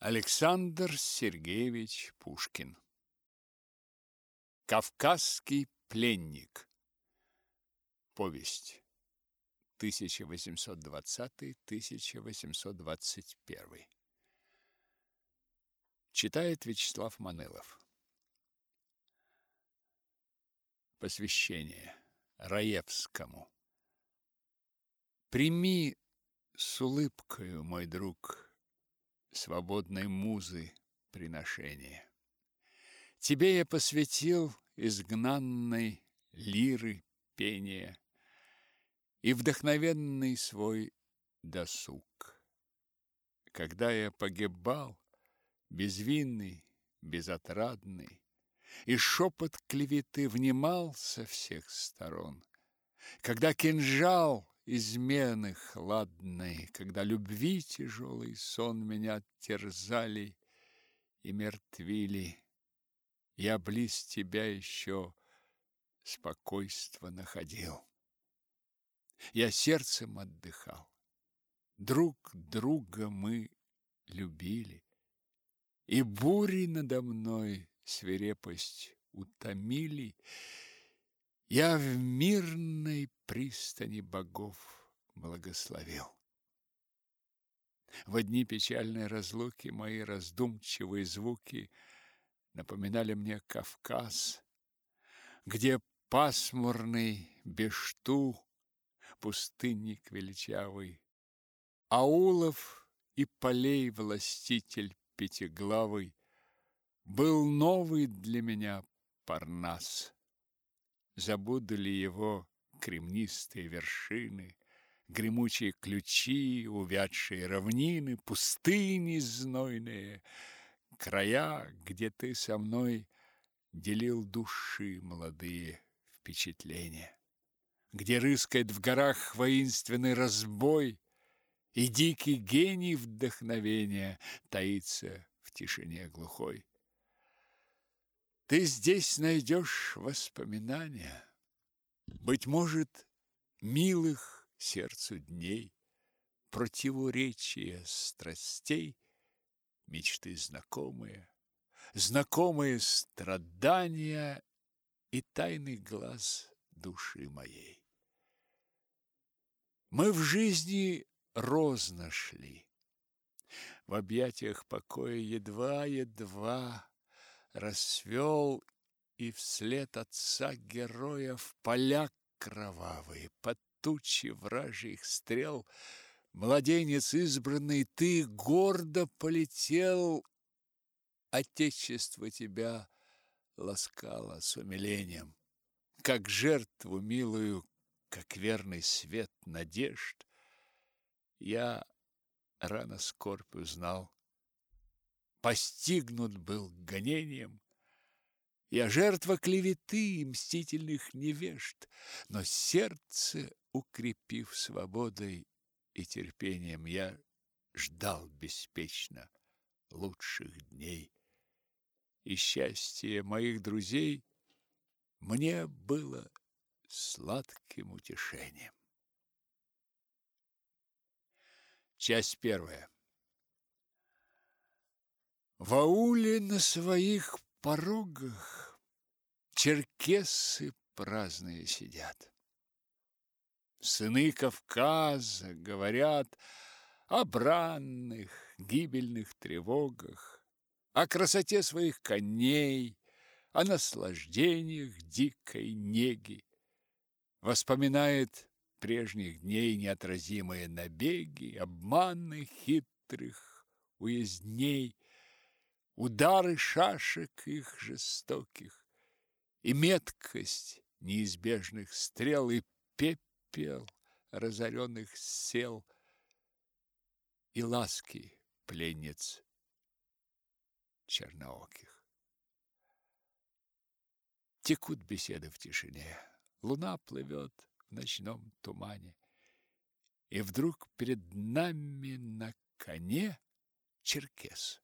Александр Сергеевич Пушкин. Кавказский пленник Повесть. 1820-1821 Читает Вячеслав Манелов Посвящение Раевскому. Прими с улыбкою, мой друг, свободной музы приношение. Тебе я посвятил изгнанной лиры пение и вдохновенный свой досуг. Когда я погибал, безвинный, безотрадный, и шепот клеветы внимал со всех сторон, когда кинжал измены хладной, когда любви тяжелый сон меня терзали и мертвили. Я близ тебя еще спокойство находил. Я сердцем отдыхал. Друг друга мы любили. И бури надо мной свирепость утомили, я в мирной пристани богов благословил. В одни печальной разлуки мои раздумчивые звуки напоминали мне Кавказ, где пасмурный Бешту, пустынник величавый, аулов и полей властитель пятиглавый, был новый для меня Парнас забуду ли его кремнистые вершины, гремучие ключи, увядшие равнины, пустыни знойные, края, где ты со мной делил души молодые впечатления, где рыскает в горах воинственный разбой, и дикий гений вдохновения таится в тишине глухой. Ты здесь найдешь воспоминания, быть может, милых сердцу дней, противоречия страстей, мечты знакомые, знакомые страдания и тайный глаз души моей. Мы в жизни роз нашли, в объятиях покоя едва-едва расцвел и вслед отца героя в поля кровавые, под тучи вражьих стрел, младенец избранный, ты гордо полетел, Отечество тебя ласкало с умилением, как жертву милую, как верный свет надежд. Я рано скорбь узнал, постигнут был гонением. Я жертва клеветы и мстительных невежд, но сердце, укрепив свободой и терпением, я ждал беспечно лучших дней. И счастье моих друзей мне было сладким утешением. Часть первая. В ауле на своих порогах черкесы праздные сидят. Сыны Кавказа говорят о бранных, гибельных тревогах, о красоте своих коней, о наслаждениях дикой неги. Воспоминает прежних дней неотразимые набеги, обманы хитрых уездней, удары шашек их жестоких, и меткость неизбежных стрел, и пепел разоренных сел, и ласки пленниц чернооких. Текут беседы в тишине, луна плывет в ночном тумане, и вдруг перед нами на коне черкес.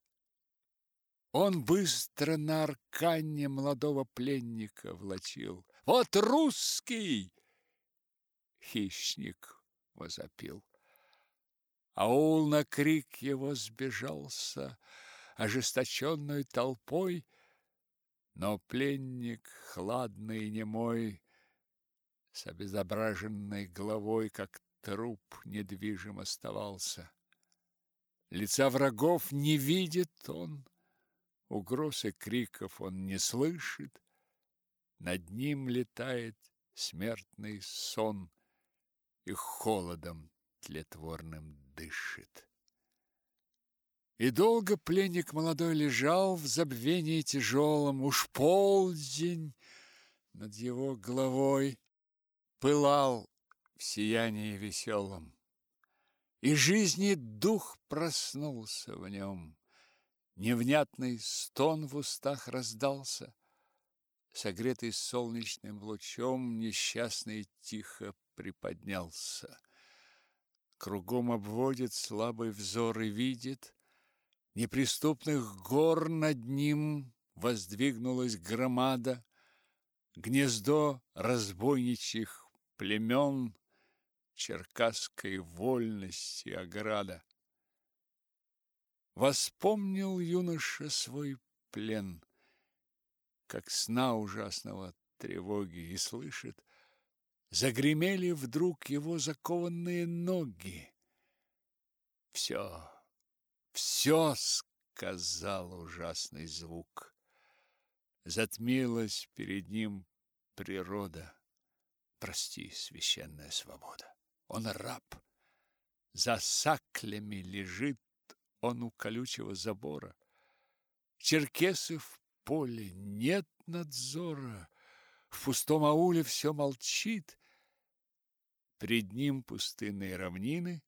Он быстро на аркане молодого пленника влачил. «Вот русский!» Хищник возопил. Аул на крик его сбежался ожесточенной толпой, но пленник, хладный и немой, с обезображенной головой, как труп, недвижим оставался. Лица врагов не видит он, угроз и криков он не слышит, над ним летает смертный сон и холодом тлетворным дышит. И долго пленник молодой лежал в забвении тяжелом, уж полдень над его головой пылал в сиянии веселом. И жизни дух проснулся в нем, невнятный стон в устах раздался, согретый солнечным лучом, несчастный тихо приподнялся. Кругом обводит слабый взор и видит, неприступных гор над ним воздвигнулась громада, гнездо разбойничьих племен, черкасской вольности ограда. Воспомнил юноша свой плен, как сна ужасного тревоги, и слышит, загремели вдруг его закованные ноги. Все, все сказал ужасный звук. Затмилась перед ним природа. Прости, священная свобода. Он раб. За саклями лежит он у колючего забора. Черкесы в поле, нет надзора. В пустом ауле все молчит. Пред ним пустынные равнины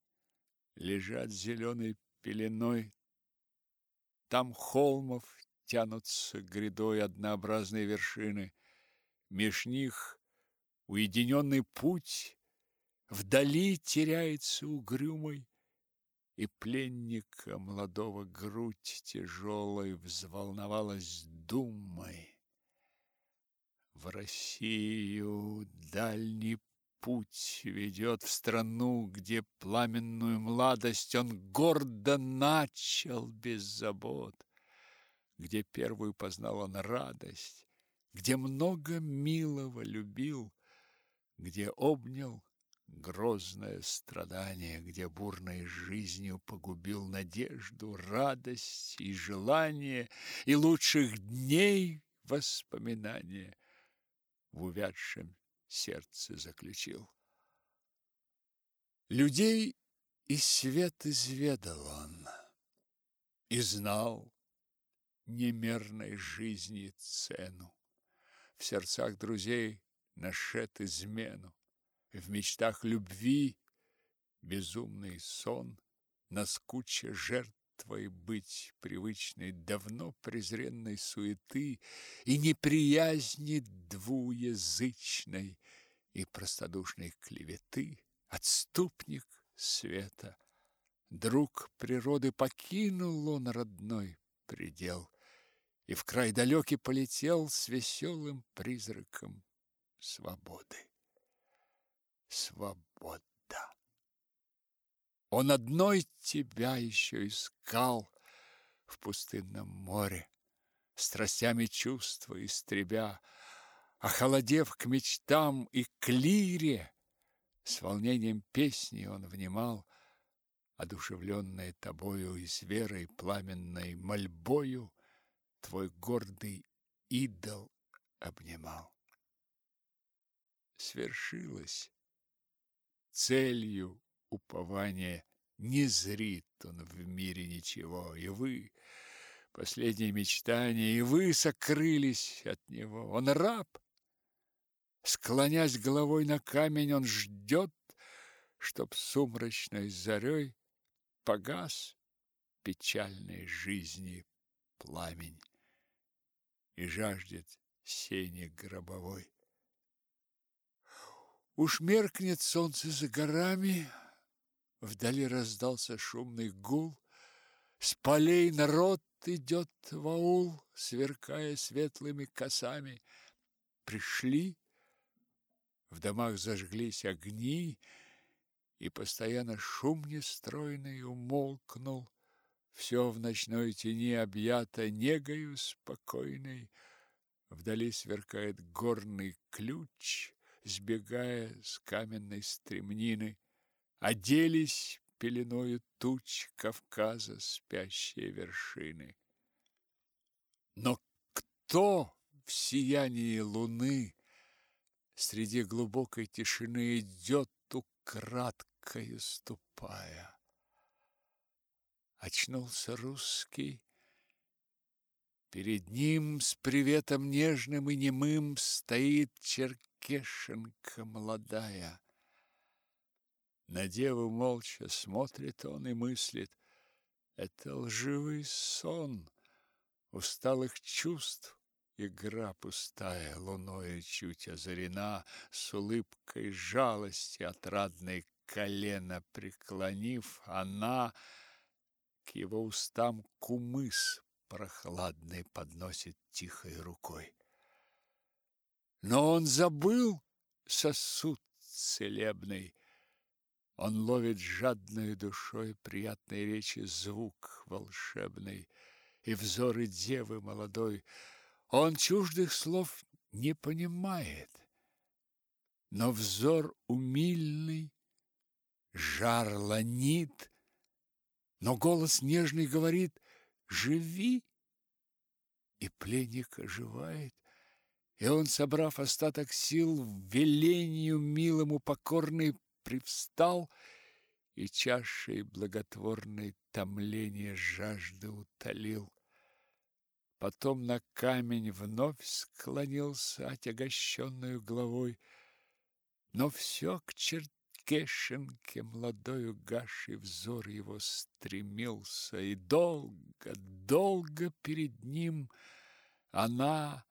лежат зеленой пеленой. Там холмов тянутся грядой однообразные вершины. Меж них уединенный путь вдали теряется угрюмой, и пленника молодого грудь тяжелой взволновалась думой. В Россию дальний путь ведет в страну, где пламенную младость он гордо начал без забот, где первую познал он радость, где много милого любил, где обнял грозное страдание, где бурной жизнью погубил надежду, радость и желание, и лучших дней воспоминания в увядшем сердце заключил. Людей и свет изведал он, и знал немерной жизни цену. В сердцах друзей нашед измену в мечтах любви безумный сон, наскуча жертвой быть привычной давно презренной суеты и неприязни двуязычной и простодушной клеветы, отступник света. Друг природы покинул он родной предел и в край далекий полетел с веселым призраком свободы свобода. Он одной тебя еще искал в пустынном море, страстями чувства истребя, охолодев к мечтам и к лире, с волнением песни он внимал, одушевленной тобою и с верой пламенной мольбою твой гордый идол обнимал. Свершилось целью упования не зрит он в мире ничего, и вы, последние мечтания, и вы сокрылись от него. Он раб. Склонясь головой на камень, он ждет, чтоб сумрачной зарей погас печальной жизни пламень и жаждет сени гробовой. Уж меркнет солнце за горами, Вдали раздался шумный гул, С полей народ идет в аул, Сверкая светлыми косами. Пришли, в домах зажглись огни, И постоянно шум нестройный умолкнул, Все в ночной тени объято негою спокойной, Вдали сверкает горный ключ, Сбегая с каменной стремнины, Оделись пеленою туч Кавказа спящие вершины. Но кто в сиянии луны Среди глубокой тишины идет украдкою ступая? Очнулся русский, Перед ним с приветом нежным и немым Стоит черкешенка молодая. На деву молча смотрит он и мыслит, Это лживый сон усталых чувств, Игра пустая, луною чуть озарена, С улыбкой жалости отрадной колено преклонив, Она к его устам кумыс прохладный подносит тихой рукой. Но он забыл сосуд целебный, он ловит жадной душой приятной речи звук волшебный и взоры девы молодой. Он чуждых слов не понимает, но взор умильный, жар ланит, но голос нежный говорит «Живи!» И пленник оживает, и он, собрав остаток сил, велению милому покорный, привстал и чашей благотворной томление жажды утолил. Потом на камень вновь склонился отягощенную головой, но все к черкешенке молодою гашей взор его стремился, и долго, долго перед ним она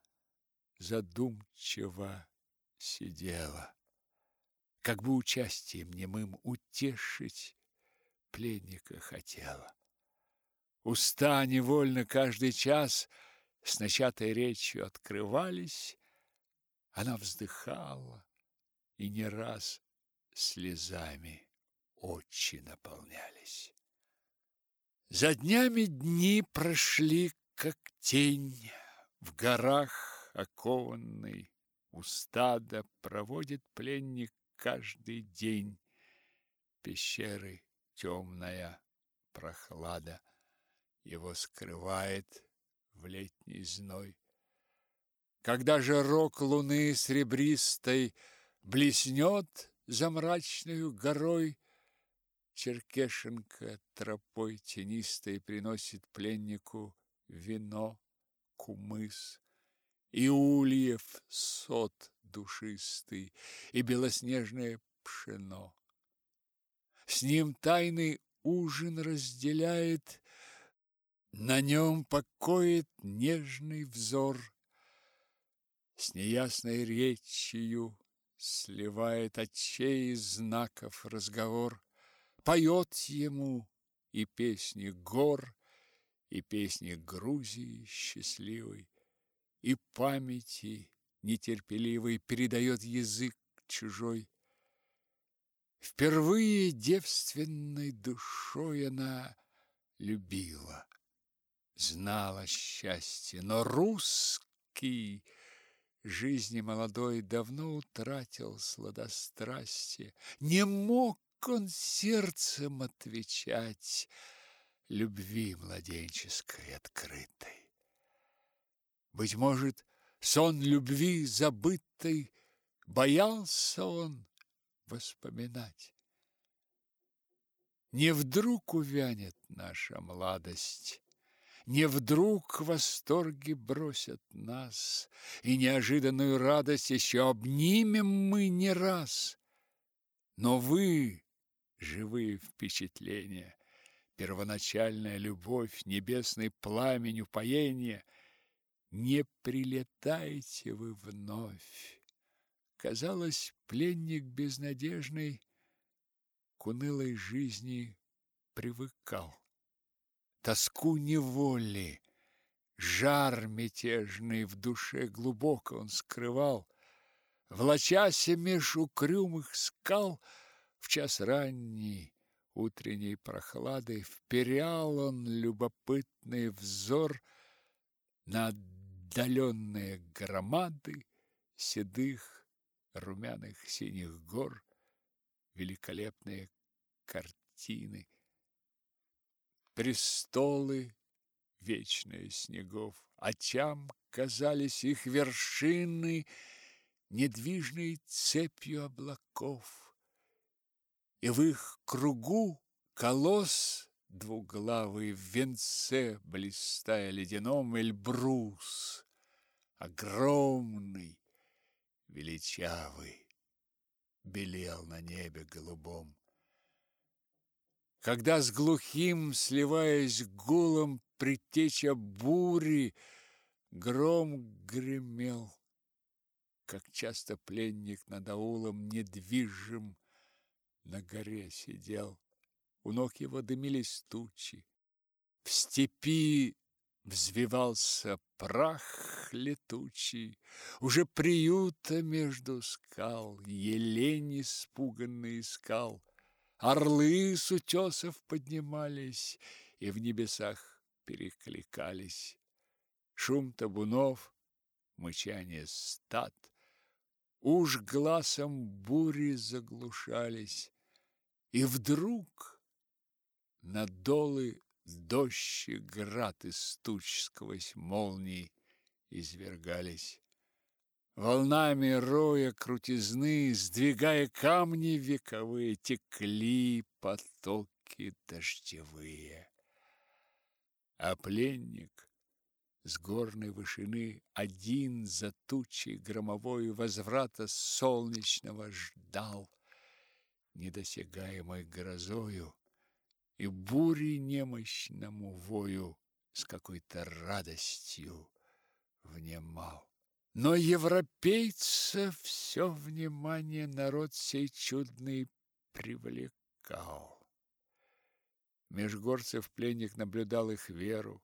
задумчиво сидела как бы участием немым утешить пленника хотела. Уста невольно каждый час с начатой речью открывались, она вздыхала и не раз слезами очи наполнялись. За днями дни прошли, как тень, в горах окованный у стада проводит пленник каждый день. Пещеры темная прохлада его скрывает в летний зной. Когда же рог луны серебристой блеснет за мрачную горой, Черкешенка тропой тенистой приносит пленнику вино, кумыс и ульев сот душистый и белоснежное пшено. С ним тайный ужин разделяет, на нем покоит нежный взор, с неясной речью сливает очей знаков разговор, поет ему и песни гор, и песни Грузии счастливой, и памяти нетерпеливый передает язык чужой. Впервые девственной душой она любила, знала счастье, но русский жизни молодой давно утратил сладострастие. Не мог он сердцем отвечать любви младенческой открытой. Быть может, сон любви забытой боялся он воспоминать. Не вдруг увянет наша младость, не вдруг восторги бросят нас, и неожиданную радость еще обнимем мы не раз. Но вы, живые впечатления, первоначальная любовь, небесный пламень упоения — не прилетайте вы вновь. Казалось, пленник безнадежный к унылой жизни привыкал. Тоску неволи, жар мятежный в душе глубоко он скрывал. Влачася меж укрюмых скал, В час ранний утренней прохлады вперял он любопытный взор на отдаленные громады седых румяных синих гор, великолепные картины, престолы вечные снегов, очам казались их вершины недвижной цепью облаков, и в их кругу колосс двуглавый в венце, блистая ледяном, Эльбрус, огромный, величавый, белел на небе голубом. Когда с глухим, сливаясь гулом, предтеча бури, гром гремел, как часто пленник над аулом недвижим на горе сидел. У ног его дымились тучи. В степи взвивался прах летучий, Уже приюта между скал Елень испуганный искал. Орлы с утесов поднимались И в небесах перекликались. Шум табунов, мычание стад Уж глазом бури заглушались. И вдруг на долы дождь и град из туч сквозь молнии извергались. Волнами роя крутизны, сдвигая камни вековые, текли потоки дождевые. А пленник с горной вышины один за тучей громовой возврата солнечного ждал недосягаемой грозою и бури немощному вою с какой-то радостью внимал. Но европейца все внимание народ сей чудный привлекал. Меж горцев пленник наблюдал их веру,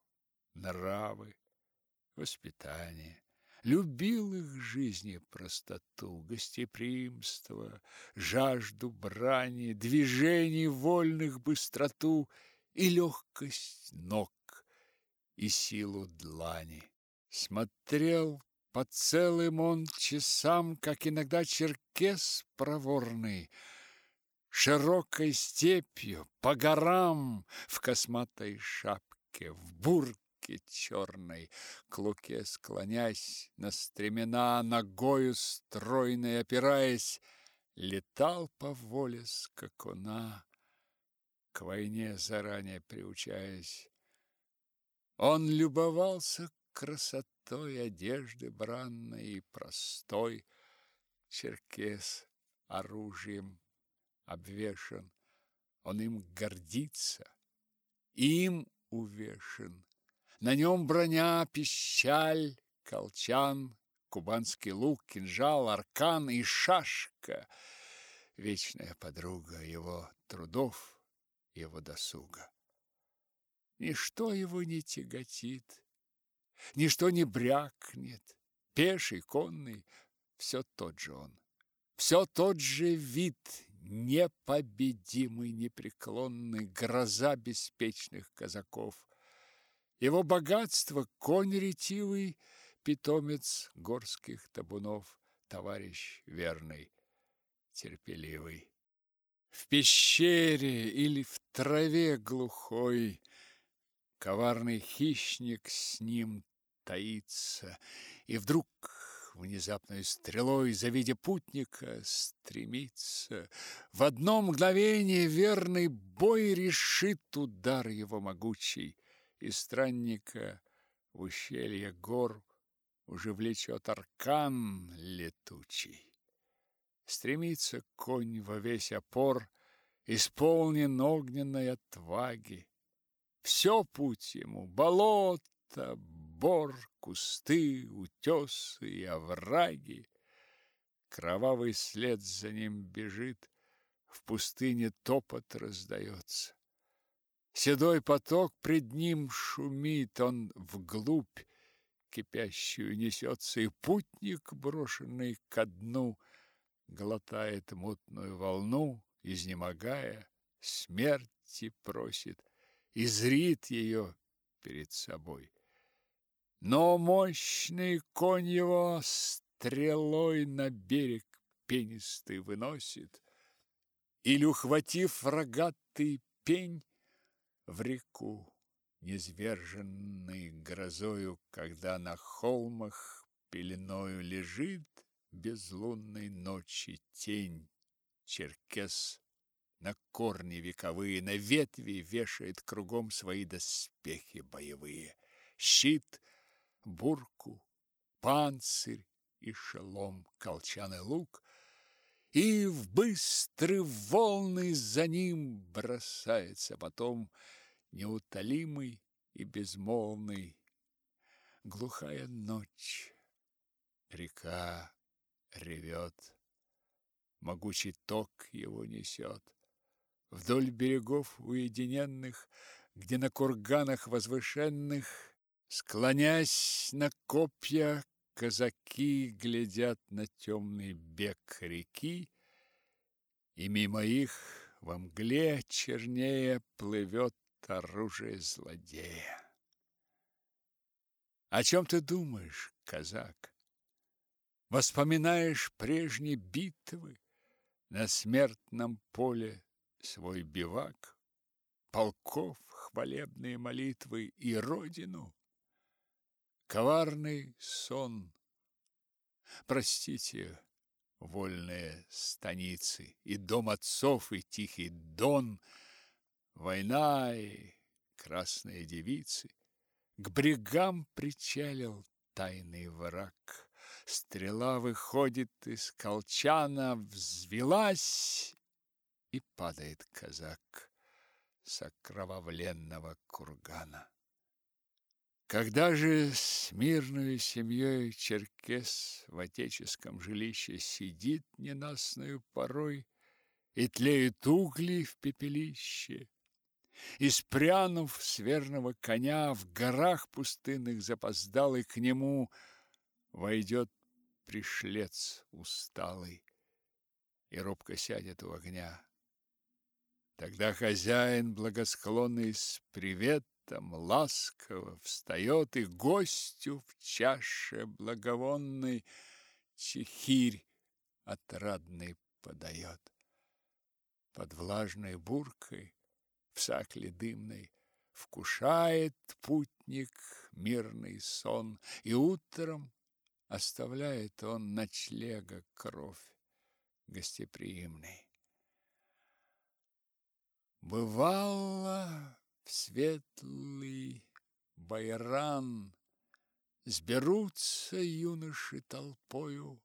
нравы, воспитание любил их жизни простоту, гостеприимство, жажду брани, движений вольных быстроту и легкость ног и силу длани. Смотрел по целым он часам, как иногда черкес проворный, широкой степью, по горам, в косматой шапке, в бурке, черной, к луке склонясь, на стремена ногою стройной опираясь, летал по воле скакуна, к войне заранее приучаясь. Он любовался красотой одежды бранной и простой, черкес оружием обвешан, он им гордится, им увешан. На нем броня, пищаль, колчан, кубанский лук, кинжал, аркан и шашка, вечная подруга его трудов, его досуга. Ничто его не тяготит, ничто не брякнет, пеший, конный, все тот же он, все тот же вид, непобедимый, непреклонный, гроза беспечных казаков, его богатство – конь ретивый, питомец горских табунов, товарищ верный, терпеливый. В пещере или в траве глухой коварный хищник с ним таится, и вдруг внезапной стрелой, завидя путника, стремится. В одно мгновение верный бой решит удар его могучий и странника в ущелье гор уже влечет аркан летучий. Стремится конь во весь опор, исполнен огненной отваги. Все путь ему — болото, бор, кусты, утесы и овраги. Кровавый след за ним бежит, в пустыне топот раздается. Седой поток пред ним шумит, он вглубь кипящую несется, и путник, брошенный ко дну, глотает мутную волну изнемогая, смерти просит и зрит ее перед собой. Но мощный конь его стрелой на берег пенистый выносит, или, ухватив рогатый пень, в реку, низверженный грозою, когда на холмах пеленою лежит безлунной ночи тень, черкес на корни вековые, на ветви вешает кругом свои доспехи боевые, щит, бурку, панцирь и шелом, колчан лук, и в быстрые волны за ним бросается потом неутолимый и безмолвный. Глухая ночь, река ревет, могучий ток его несет. Вдоль берегов уединенных, где на курганах возвышенных, склонясь на копья, казаки глядят на темный бег реки, и мимо их во мгле чернее плывет оружие злодея. О чем ты думаешь, казак? Воспоминаешь прежние битвы на смертном поле свой бивак, полков хвалебные молитвы и родину? Коварный сон. Простите, вольные станицы, и дом отцов, и тихий дон, война и красные девицы. К брегам причалил тайный враг. Стрела выходит из колчана, взвелась, и падает казак с окровавленного кургана. Когда же с мирной семьей черкес в отеческом жилище сидит ненастную порой и тлеют угли в пепелище, и спрянув с верного коня в горах пустынных запоздалый к нему войдет пришлец усталый и робко сядет у огня. Тогда хозяин благосклонный с привет там ласково встает и гостю в чаше благовонной чехирь отрадный подает. Под влажной буркой, в сакле дымной, вкушает путник мирный сон, и утром оставляет он ночлега кровь гостеприимный. Бывало, светлый байран Сберутся юноши толпою,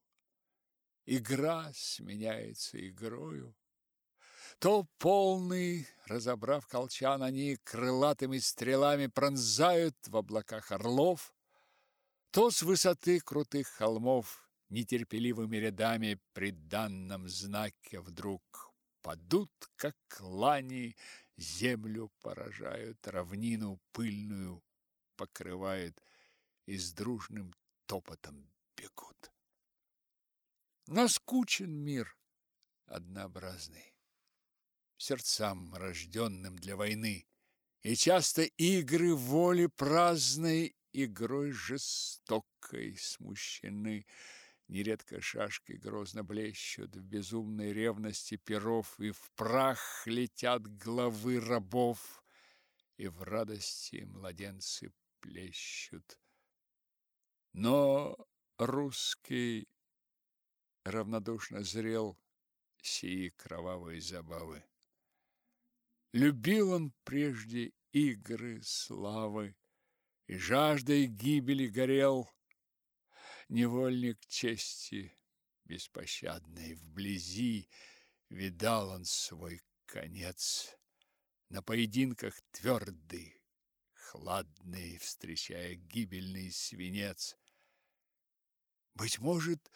Игра сменяется игрою. То полный, разобрав колчан, Они крылатыми стрелами Пронзают в облаках орлов, То с высоты крутых холмов Нетерпеливыми рядами При данном знаке вдруг Падут, как лани, землю поражают, равнину пыльную покрывают и с дружным топотом бегут. Наскучен мир однообразный, сердцам, рожденным для войны, и часто игры воли праздной игрой жестокой смущены. Нередко шашки грозно блещут в безумной ревности перов, и в прах летят главы рабов, и в радости младенцы плещут. Но русский равнодушно зрел сии кровавые забавы. Любил он прежде игры славы, и жаждой гибели горел, невольник чести беспощадной вблизи видал он свой конец. На поединках твердый хладный встречая гибельный свинец. Быть может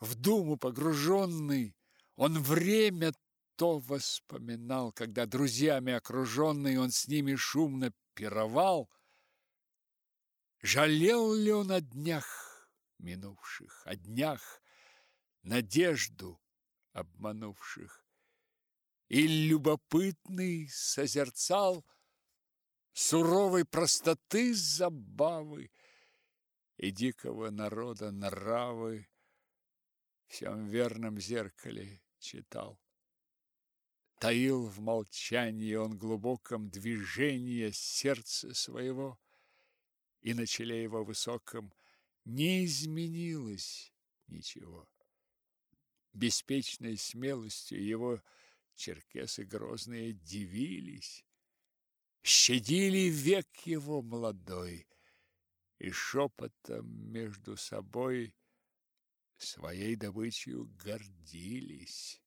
в думу погруженный он время то воспоминал когда друзьями окруженный он с ними шумно пировал. Жалел ли он о днях минувших, о днях, надежду обманувших. и любопытный созерцал суровой простоты забавы и дикого народа нравы всем верном зеркале читал. Таил в молчании он глубоком движение сердца своего, и на челе его высоком не изменилось ничего. Беспечной смелостью его черкесы грозные дивились, щадили век его молодой и шепотом между собой своей добычей гордились.